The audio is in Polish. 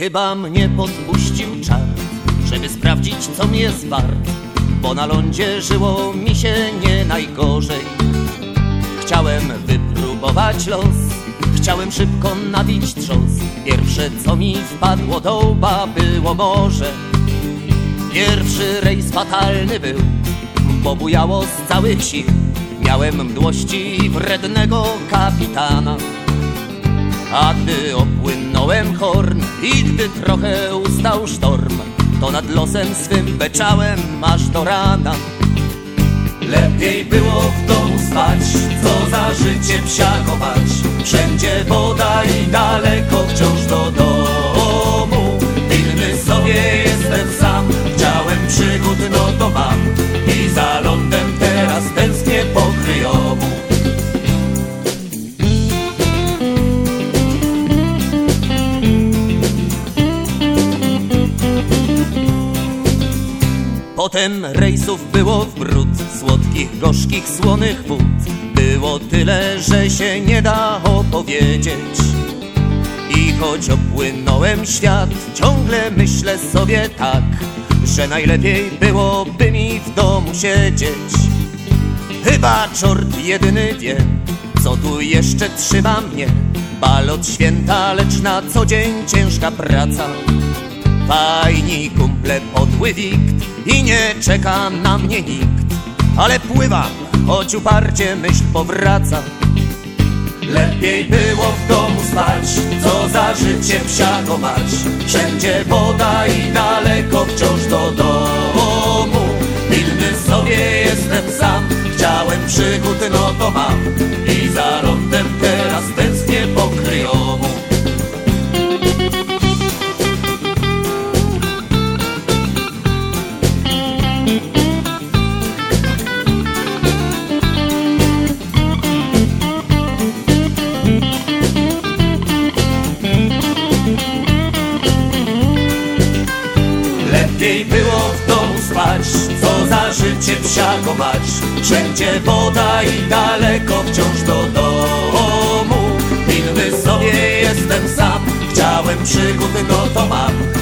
Chyba mnie podpuścił czar, żeby sprawdzić co mnie jest wart Bo na lądzie żyło mi się nie najgorzej. Chciałem wypróbować los, chciałem szybko nabić trzos Pierwsze co mi wpadło do łba było morze. Pierwszy rejs fatalny był, bo bujało z całych sił. Miałem mdłości wrednego kapitana a gdy opłynąłem horn i gdy trochę ustał sztorm, to nad losem swym beczałem aż do rana. Lepiej było w domu spać, co za życie psiakować. Wszędzie woda Potem rejsów było w brud, słodkich, gorzkich, słonych wód. Było tyle, że się nie da opowiedzieć. I choć opłynąłem świat, ciągle myślę sobie tak, że najlepiej byłoby mi w domu siedzieć. Chyba czort jedyny wie, co tu jeszcze trzyma mnie. Bal od święta, lecz na co dzień ciężka praca. Fajni kumple podły wikt i nie czeka na mnie nikt. Ale pływam, choć uparcie myśl powraca. Lepiej było w domu spać, co za życie psiako mać. Wszędzie woda i daleko wciąż do domu. Pilny sobie jestem sam, chciałem przygód, no to mam Lepiej było w domu spać, co za życie mać. Wszędzie woda i daleko wciąż do domu. Pilny sobie jestem sam, chciałem przygód, no to mam